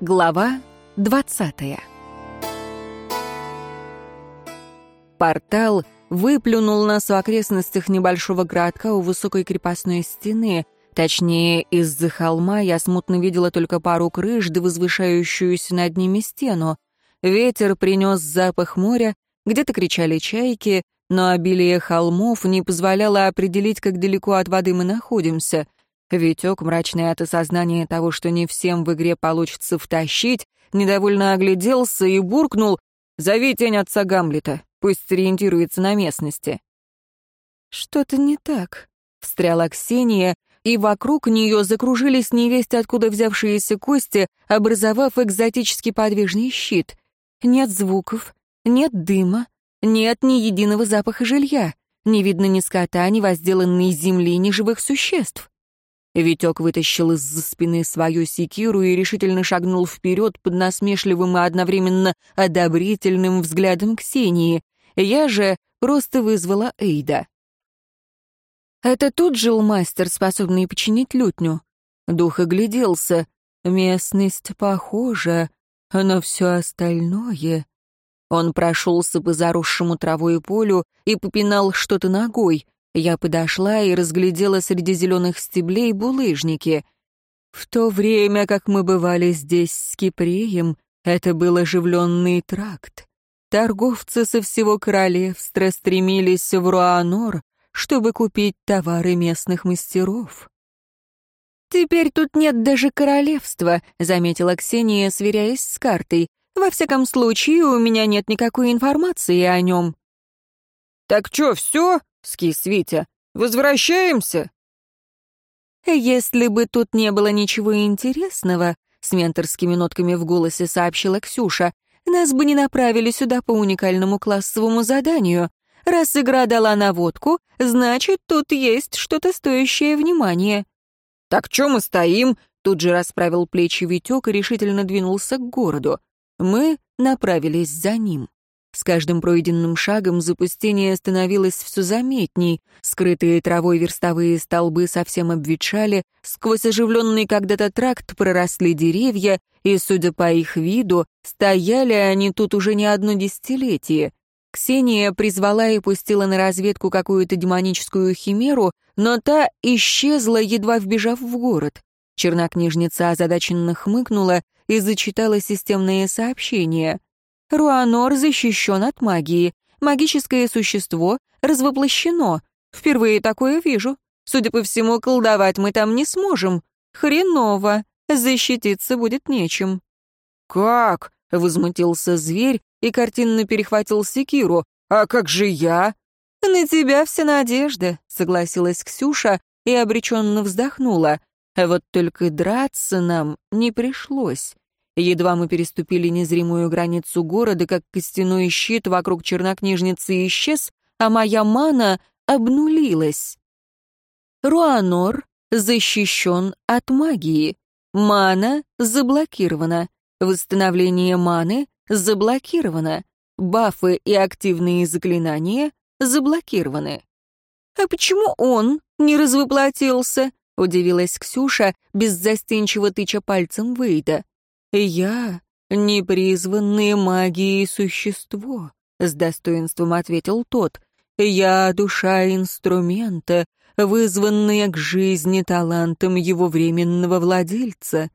Глава 20 Портал выплюнул нас в окрестностях небольшого городка у высокой крепостной стены. Точнее, из-за холма я смутно видела только пару крыш да возвышающуюся над ними стену. Ветер принес запах моря, где-то кричали чайки, но обилие холмов не позволяло определить, как далеко от воды мы находимся — Витек, мрачный от осознания того, что не всем в игре получится втащить, недовольно огляделся и буркнул «Зови тень отца Гамлета, пусть сориентируется на местности». «Что-то не так», — встряла Ксения, и вокруг нее закружились невесть, откуда взявшиеся кости, образовав экзотический подвижный щит. Нет звуков, нет дыма, нет ни единого запаха жилья, не видно ни скота, ни возделанной земли, ни живых существ. Витек вытащил из-за спины свою секиру и решительно шагнул вперед под насмешливым и одновременно одобрительным взглядом Ксении. Я же просто вызвала Эйда. Это тут жил мастер, способный починить лютню. Дух огляделся. Местность похожа, но все остальное... Он прошелся по заросшему травой полю и попинал что-то ногой — я подошла и разглядела среди зеленых стеблей булыжники. В то время, как мы бывали здесь с Кипреем, это был оживленный тракт. Торговцы со всего королевства стремились в Руанор, чтобы купить товары местных мастеров. «Теперь тут нет даже королевства», — заметила Ксения, сверяясь с картой. «Во всяком случае, у меня нет никакой информации о нем». «Так что, все?» — скис Витя. «Возвращаемся?» «Если бы тут не было ничего интересного», — с менторскими нотками в голосе сообщила Ксюша, «нас бы не направили сюда по уникальному классовому заданию. Раз игра дала наводку, значит, тут есть что-то стоящее внимания». «Так чё мы стоим?» — тут же расправил плечи Витек и решительно двинулся к городу. Мы направились за ним. С каждым пройденным шагом запустение становилось все заметней, скрытые травой верстовые столбы совсем обветшали, сквозь оживленный когда-то тракт проросли деревья, и, судя по их виду, стояли они тут уже не одно десятилетие. Ксения призвала и пустила на разведку какую-то демоническую химеру, но та исчезла, едва вбежав в город. Чернокнижница озадаченно хмыкнула и зачитала системные сообщения — Руанор защищен от магии. Магическое существо развоплощено. Впервые такое вижу. Судя по всему, колдовать мы там не сможем. Хреново. Защититься будет нечем». «Как?» — возмутился зверь и картинно перехватил секиру. «А как же я?» «На тебя вся надежда», — согласилась Ксюша и обреченно вздохнула. А вот только драться нам не пришлось. Едва мы переступили незримую границу города, как костяной щит вокруг чернокнижницы исчез, а моя мана обнулилась. Руанор защищен от магии. Мана заблокирована. Восстановление маны заблокировано. Бафы и активные заклинания заблокированы. «А почему он не развоплотился?» — удивилась Ксюша, беззастенчиво тыча пальцем Вейда. «Я — непризванное магией существо», — с достоинством ответил тот. «Я — душа инструмента, вызванная к жизни талантом его временного владельца».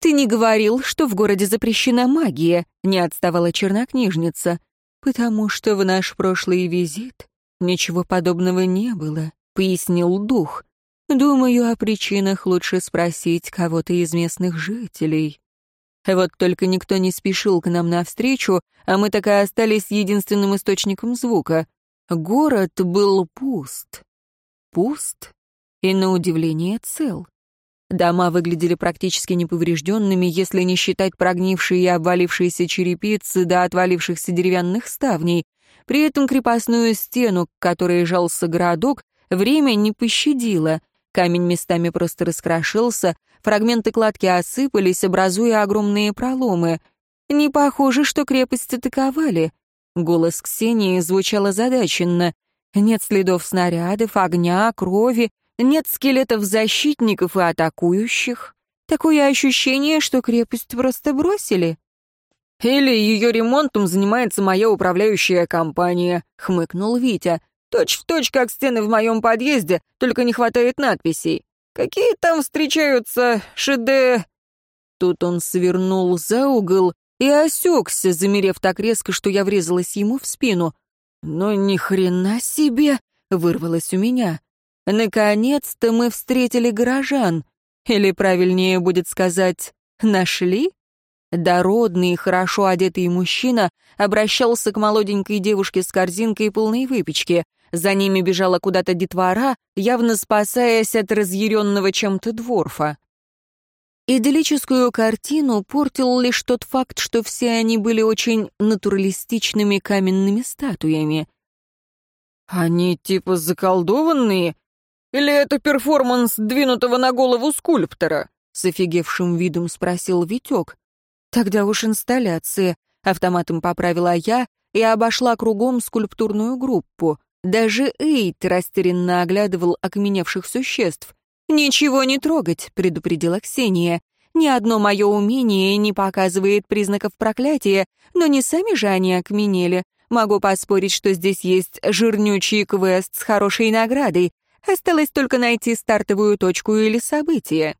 «Ты не говорил, что в городе запрещена магия», — не отставала чернокнижница. «Потому что в наш прошлый визит ничего подобного не было», — пояснил дух. «Думаю, о причинах лучше спросить кого-то из местных жителей». Вот только никто не спешил к нам навстречу, а мы так и остались единственным источником звука. Город был пуст. Пуст и, на удивление, цел. Дома выглядели практически неповрежденными, если не считать прогнившие и обвалившиеся черепицы до отвалившихся деревянных ставней. При этом крепостную стену, к которой жался городок, время не пощадило. Камень местами просто раскрошился, фрагменты кладки осыпались, образуя огромные проломы. Не похоже, что крепость атаковали. Голос Ксении звучал озадаченно. Нет следов снарядов, огня, крови, нет скелетов защитников и атакующих. Такое ощущение, что крепость просто бросили». «Или ее ремонтом занимается моя управляющая компания», — хмыкнул Витя. «Точь в точь, как стены в моем подъезде, только не хватает надписей. Какие там встречаются шеде...» Тут он свернул за угол и осекся, замерев так резко, что я врезалась ему в спину. «Ну ни хрена себе!» — вырвалось у меня. Наконец-то мы встретили горожан. Или, правильнее будет сказать, нашли? Дородный хорошо одетый мужчина обращался к молоденькой девушке с корзинкой полной выпечки. За ними бежала куда-то детвора, явно спасаясь от разъяренного чем-то дворфа. Идиллическую картину портил лишь тот факт, что все они были очень натуралистичными каменными статуями. «Они типа заколдованные? Или это перформанс двинутого на голову скульптора?» С офигевшим видом спросил Витек. «Тогда уж инсталляция», — автоматом поправила я и обошла кругом скульптурную группу. Даже Эйт растерянно оглядывал окаменевших существ. «Ничего не трогать», — предупредила Ксения. «Ни одно мое умение не показывает признаков проклятия, но не сами же они окаменели. Могу поспорить, что здесь есть жирнючий квест с хорошей наградой. Осталось только найти стартовую точку или событие».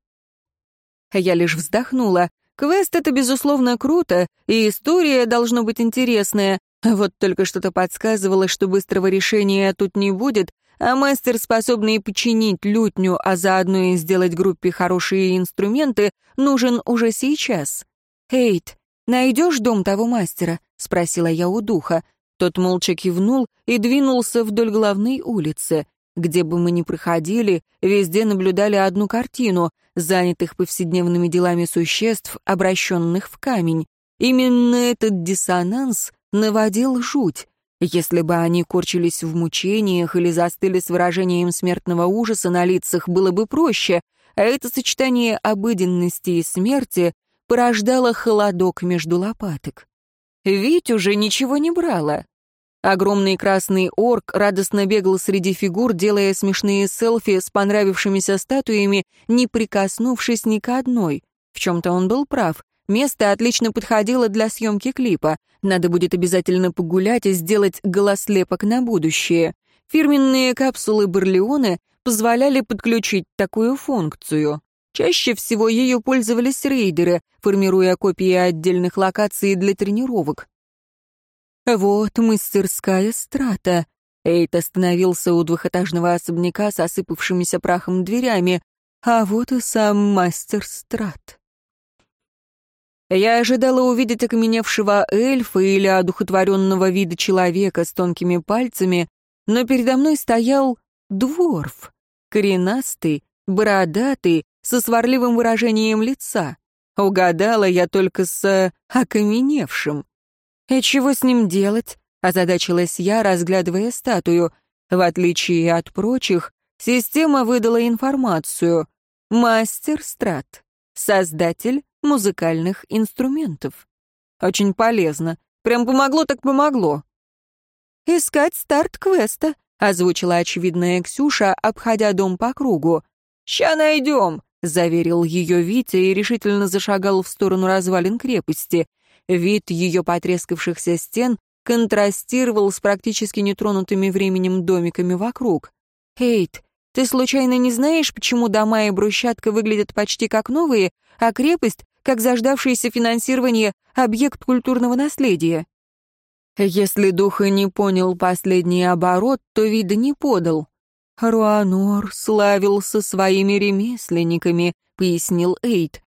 Я лишь вздохнула. Квест — это, безусловно, круто, и история должно быть интересная. Вот только что-то подсказывало, что быстрого решения тут не будет, а мастер, способный починить лютню, а заодно и сделать группе хорошие инструменты, нужен уже сейчас. «Эйт, найдешь дом того мастера?» — спросила я у духа. Тот молча кивнул и двинулся вдоль главной улицы. Где бы мы ни проходили, везде наблюдали одну картину — занятых повседневными делами существ, обращенных в камень. Именно этот диссонанс наводил жуть. Если бы они корчились в мучениях или застыли с выражением смертного ужаса на лицах, было бы проще, а это сочетание обыденности и смерти порождало холодок между лопаток. Ведь уже ничего не брала. Огромный красный орк радостно бегал среди фигур, делая смешные селфи с понравившимися статуями, не прикоснувшись ни к одной. В чем-то он был прав. Место отлично подходило для съемки клипа. Надо будет обязательно погулять и сделать голослепок на будущее. Фирменные капсулы Барлеоне позволяли подключить такую функцию. Чаще всего ее пользовались рейдеры, формируя копии отдельных локаций для тренировок. Вот мастерская страта. Эйт остановился у двухэтажного особняка с осыпавшимися прахом дверями, а вот и сам мастер страт. Я ожидала увидеть окаменевшего эльфа или одухотворенного вида человека с тонкими пальцами, но передо мной стоял дворф, коренастый, бородатый, со сварливым выражением лица. Угадала я только с окаменевшим. «И чего с ним делать?» — озадачилась я, разглядывая статую. В отличие от прочих, система выдала информацию. «Мастер Страт. Создатель музыкальных инструментов. Очень полезно. Прям помогло так помогло. «Искать старт квеста», — озвучила очевидная Ксюша, обходя дом по кругу. «Ща найдем», — заверил ее Витя и решительно зашагал в сторону развалин крепости. Вид ее потрескавшихся стен контрастировал с практически нетронутыми временем домиками вокруг. «Эйт, ты случайно не знаешь, почему дома и брусчатка выглядят почти как новые, а крепость как заждавшееся финансирование объект культурного наследия. Если дух и не понял последний оборот, то вида не подал. «Руанор славился своими ремесленниками», — пояснил Эйд.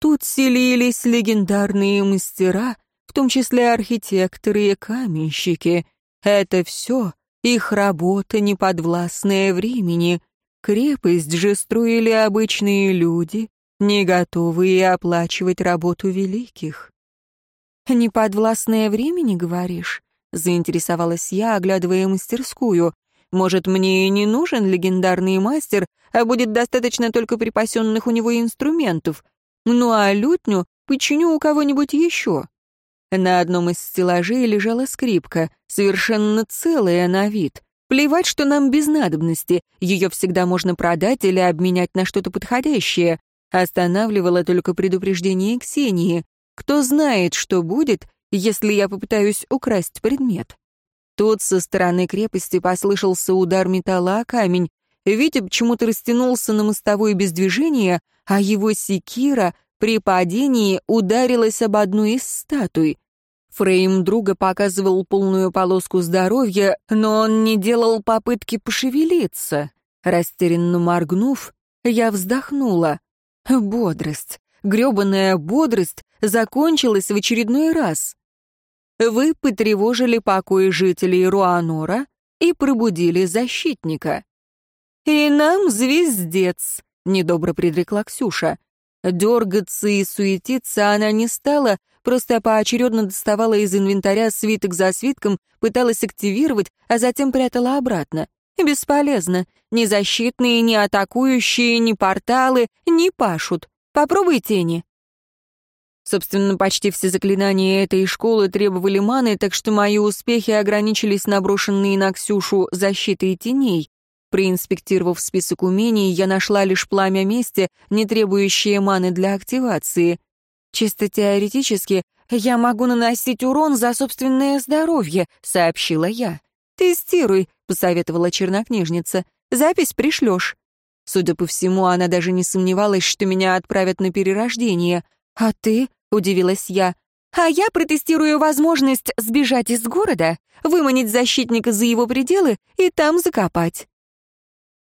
«Тут селились легендарные мастера, в том числе архитекторы и каменщики. Это все их работа, неподвластная времени. Крепость же строили обычные люди, не готовые оплачивать работу великих. «Неподвластное времени, говоришь?» — заинтересовалась я, оглядывая мастерскую. «Может, мне и не нужен легендарный мастер, а будет достаточно только припасенных у него инструментов. Ну а лютню починю у кого-нибудь еще». На одном из стеллажей лежала скрипка, совершенно целая на вид. Плевать, что нам без надобности, ее всегда можно продать или обменять на что-то подходящее. Останавливало только предупреждение Ксении. Кто знает, что будет, если я попытаюсь украсть предмет. Тут со стороны крепости послышался удар металла о камень. Витя почему-то растянулся на мостовой без движения, а его секира при падении ударилась об одну из статуй. Фрейм друга показывал полную полоску здоровья, но он не делал попытки пошевелиться. Растерянно моргнув, я вздохнула. Бодрость, грёбаная бодрость закончилась в очередной раз. Вы потревожили покой жителей Руанора и пробудили защитника. «И нам звездец», — недобро предрекла Ксюша. Дергаться и суетиться она не стала, просто поочередно доставала из инвентаря свиток за свитком, пыталась активировать, а затем прятала обратно. Бесполезно. Ни защитные, ни атакующие, ни порталы не пашут. Попробуй тени. Собственно, почти все заклинания этой школы требовали маны, так что мои успехи ограничились наброшенные на Ксюшу защитой теней. Проинспектировав список умений, я нашла лишь пламя мести, не требующее маны для активации. Чисто теоретически, я могу наносить урон за собственное здоровье, сообщила я. «Тестируй», — посоветовала чернокнижница. «Запись пришлешь». Судя по всему, она даже не сомневалась, что меня отправят на перерождение. «А ты?» — удивилась я. «А я протестирую возможность сбежать из города, выманить защитника за его пределы и там закопать».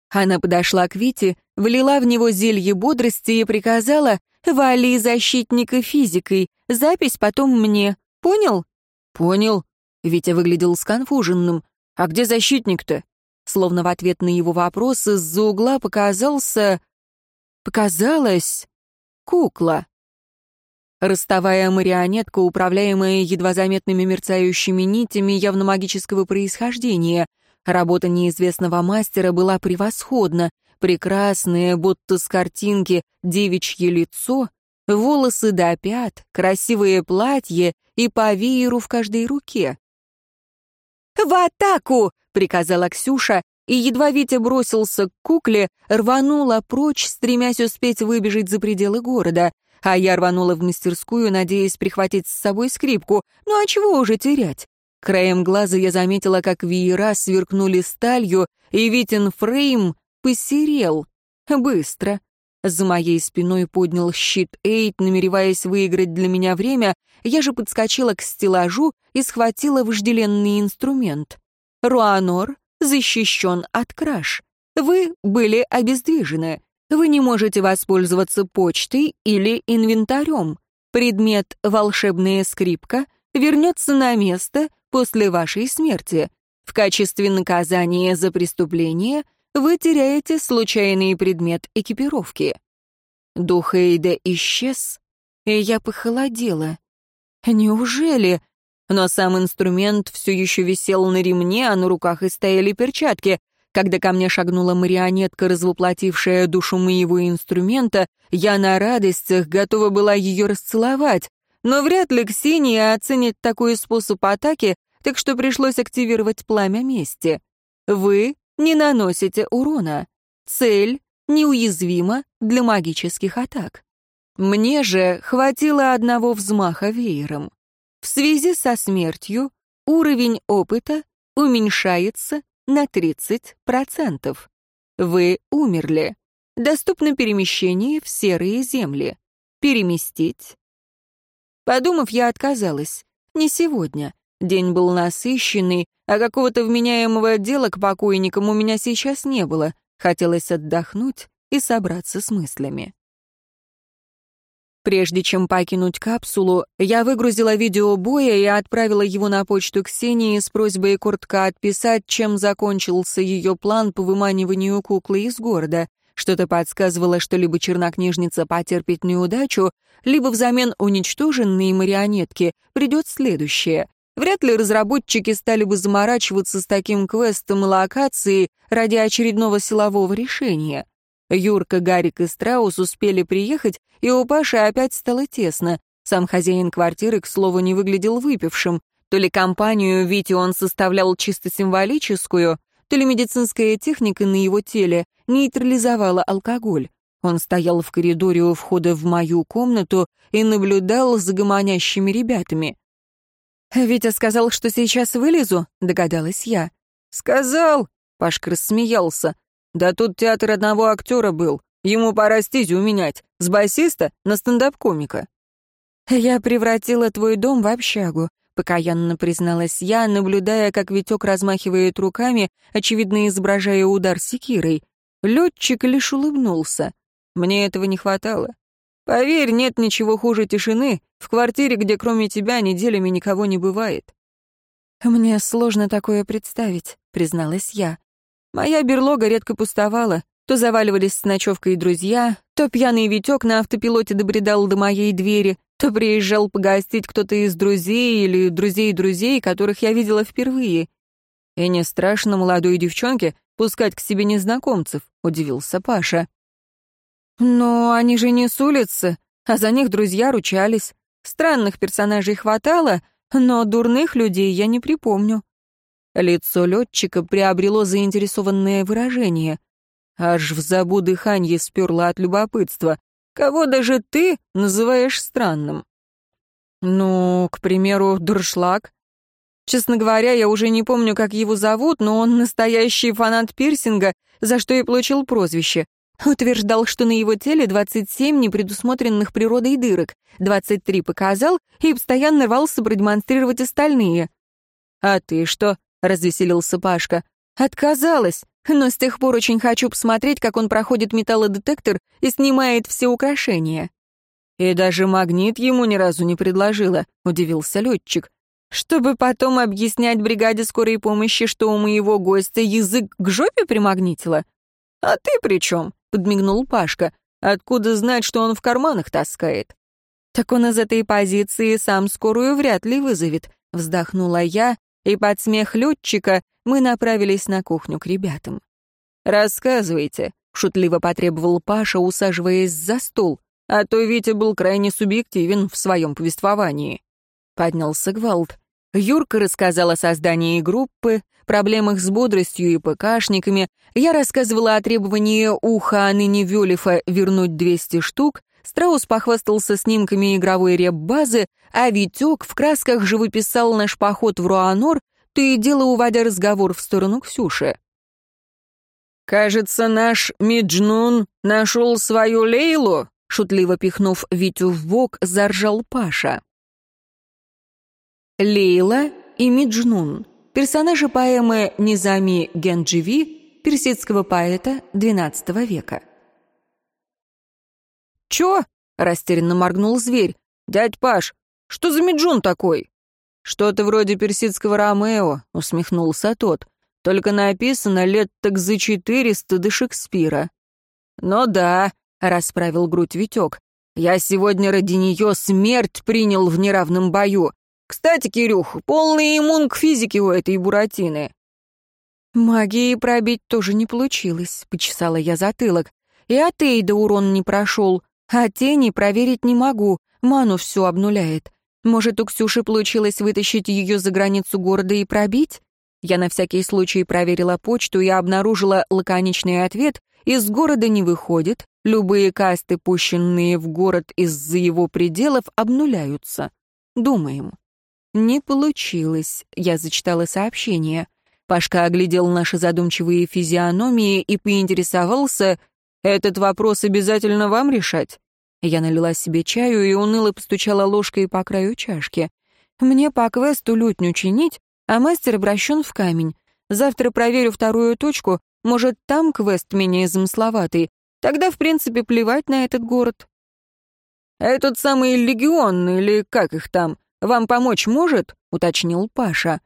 Она подошла к Вите, влила в него зелье бодрости и приказала «Вали защитника физикой, запись потом мне. Понял?» «Понял». Витя выглядел сконфуженным. «А где защитник-то?» Словно в ответ на его вопрос из-за угла показался... Показалась... кукла. Ростовая марионетка, управляемая едва заметными мерцающими нитями явно магического происхождения. Работа неизвестного мастера была превосходна. Прекрасное, будто с картинки, девичье лицо, волосы до пят, красивое платье и по вееру в каждой руке. «В атаку!» — приказала Ксюша, и едва Витя бросился к кукле, рванула прочь, стремясь успеть выбежать за пределы города — а я рванула в мастерскую, надеясь прихватить с собой скрипку. Ну а чего уже терять? Краем глаза я заметила, как веера сверкнули сталью, и Витин фрейм посерел. Быстро. За моей спиной поднял щит Эйт, намереваясь выиграть для меня время, я же подскочила к стеллажу и схватила вожделенный инструмент. Руанор защищен от краж. Вы были обездвижены. Вы не можете воспользоваться почтой или инвентарем. Предмет «волшебная скрипка» вернется на место после вашей смерти. В качестве наказания за преступление вы теряете случайный предмет экипировки. Дух Эйда исчез, и я похолодела. Неужели? Но сам инструмент все еще висел на ремне, а на руках и стояли перчатки. Когда ко мне шагнула марионетка, развоплотившая душу моего инструмента, я на радостях готова была ее расцеловать. Но вряд ли Ксения оценит такой способ атаки, так что пришлось активировать пламя мести. Вы не наносите урона. Цель неуязвима для магических атак. Мне же хватило одного взмаха веером. В связи со смертью уровень опыта уменьшается на 30%. Вы умерли. Доступно перемещение в серые земли. Переместить. Подумав, я отказалась. Не сегодня. День был насыщенный, а какого-то вменяемого дела к покойникам у меня сейчас не было. Хотелось отдохнуть и собраться с мыслями. Прежде чем покинуть капсулу, я выгрузила видео боя и отправила его на почту Ксении с просьбой коротко отписать, чем закончился ее план по выманиванию куклы из города. Что-то подсказывало, что либо чернокнижница потерпит неудачу, либо взамен уничтоженной марионетки придет следующее. Вряд ли разработчики стали бы заморачиваться с таким квестом и локацией ради очередного силового решения. Юрка, Гарик и Страус успели приехать, и у Паши опять стало тесно. Сам хозяин квартиры, к слову, не выглядел выпившим. То ли компанию Вити он составлял чисто символическую, то ли медицинская техника на его теле нейтрализовала алкоголь. Он стоял в коридоре у входа в мою комнату и наблюдал за гомонящими ребятами. «Витя сказал, что сейчас вылезу», — догадалась я. «Сказал?» — Пашка рассмеялся. «Да тут театр одного актера был. Ему пора стезю менять. С басиста на стендап-комика». «Я превратила твой дом в общагу», — покаянно призналась я, наблюдая, как Витек размахивает руками, очевидно изображая удар секирой. Летчик лишь улыбнулся. Мне этого не хватало. Поверь, нет ничего хуже тишины в квартире, где кроме тебя неделями никого не бывает. Мне сложно такое представить, призналась я. Моя берлога редко пустовала, то заваливались с ночевкой друзья, то пьяный Витек на автопилоте добредал до моей двери, то приезжал погостить кто-то из друзей или друзей друзей, которых я видела впервые. И не страшно молодой девчонке пускать к себе незнакомцев, удивился Паша. Но они же не с улицы, а за них друзья ручались. Странных персонажей хватало, но дурных людей я не припомню. Лицо летчика приобрело заинтересованное выражение. Аж в забу дыхание сперло от любопытства. Кого даже ты называешь странным? Ну, к примеру, Дуршлаг. Честно говоря, я уже не помню, как его зовут, но он настоящий фанат пирсинга, за что и получил прозвище. Утверждал, что на его теле 27 непредусмотренных природой дырок, 23 показал и постоянно рвался продемонстрировать остальные. «А ты что?» — развеселился Пашка. «Отказалась, но с тех пор очень хочу посмотреть, как он проходит металлодетектор и снимает все украшения». «И даже магнит ему ни разу не предложила», — удивился летчик. «Чтобы потом объяснять бригаде скорой помощи, что у моего гостя язык к жопе примагнитило? А ты при чем?» — подмигнул Пашка. «Откуда знать, что он в карманах таскает?» «Так он из этой позиции сам скорую вряд ли вызовет», — вздохнула я, и под смех летчика мы направились на кухню к ребятам. «Рассказывайте», — шутливо потребовал Паша, усаживаясь за стол, а то Витя был крайне субъективен в своем повествовании. Поднялся гвалт. Юрка рассказал о создании группы, проблемах с бодростью и ПКшниками, я рассказывала о требовании уха а ныне Вёлифа вернуть 200 штук, Страус похвастался снимками игровой реп-базы, а Витек в красках же выписал наш поход в Руанор, то и дело уводя разговор в сторону Ксюши. «Кажется, наш Миджнун нашел свою Лейлу», шутливо пихнув Витю в бок, заржал Паша. Лейла и Миджнун персонажи поэмы Низами Гендживи, персидского поэта XII века. «Чё?» — растерянно моргнул зверь. «Дядь Паш, что за Миджун такой?» «Что-то вроде персидского Ромео», — усмехнулся тот. «Только написано лет так за четыреста до Шекспира». «Ну да», — расправил грудь Витек. «Я сегодня ради нее смерть принял в неравном бою. Кстати, Кирюх, полный иммун к физике у этой буратины». «Магии пробить тоже не получилось», — почесала я затылок. «И от Эйда урон не прошел, а тени проверить не могу, ману все обнуляет. Может, у Ксюши получилось вытащить ее за границу города и пробить?» Я на всякий случай проверила почту и обнаружила лаконичный ответ «Из города не выходит, любые касты, пущенные в город из-за его пределов, обнуляются. Думаем». «Не получилось», — я зачитала сообщение. Пашка оглядел наши задумчивые физиономии и поинтересовался, «Этот вопрос обязательно вам решать?» Я налила себе чаю и уныло постучала ложкой по краю чашки. «Мне по квесту лютню чинить, а мастер обращен в камень. Завтра проверю вторую точку, может, там квест менее замысловатый. Тогда, в принципе, плевать на этот город». «Этот самый легион, или как их там?» Вам помочь может?» — уточнил Паша.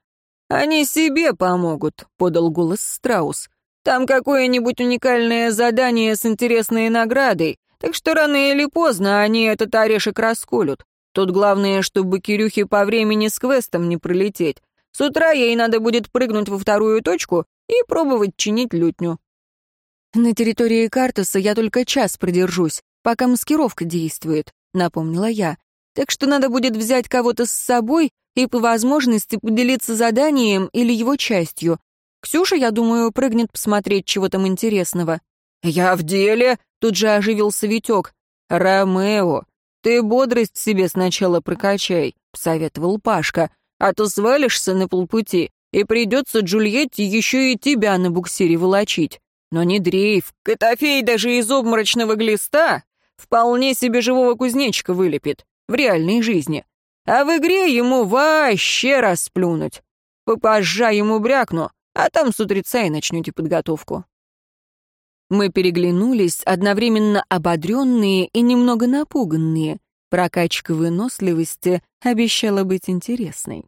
«Они себе помогут», — подал голос Страус. «Там какое-нибудь уникальное задание с интересной наградой, так что рано или поздно они этот орешек расколют. Тут главное, чтобы Кирюхе по времени с квестом не пролететь. С утра ей надо будет прыгнуть во вторую точку и пробовать чинить лютню». «На территории Картаса я только час продержусь, пока маскировка действует», — напомнила я. Так что надо будет взять кого-то с собой и по возможности поделиться заданием или его частью. Ксюша, я думаю, прыгнет посмотреть чего там интересного. «Я в деле!» — Тут же оживился Витек. «Ромео, ты бодрость себе сначала прокачай», — посоветовал Пашка, «а то свалишься на полпути, и придется Джульетте еще и тебя на буксире волочить. Но не дрейф, Котофей даже из обморочного глиста вполне себе живого кузнечика вылепит в реальной жизни. А в игре ему вообще расплюнуть. Попозжа ему брякну, а там с утреца и начнете подготовку. Мы переглянулись, одновременно ободренные и немного напуганные. Прокачка выносливости обещала быть интересной.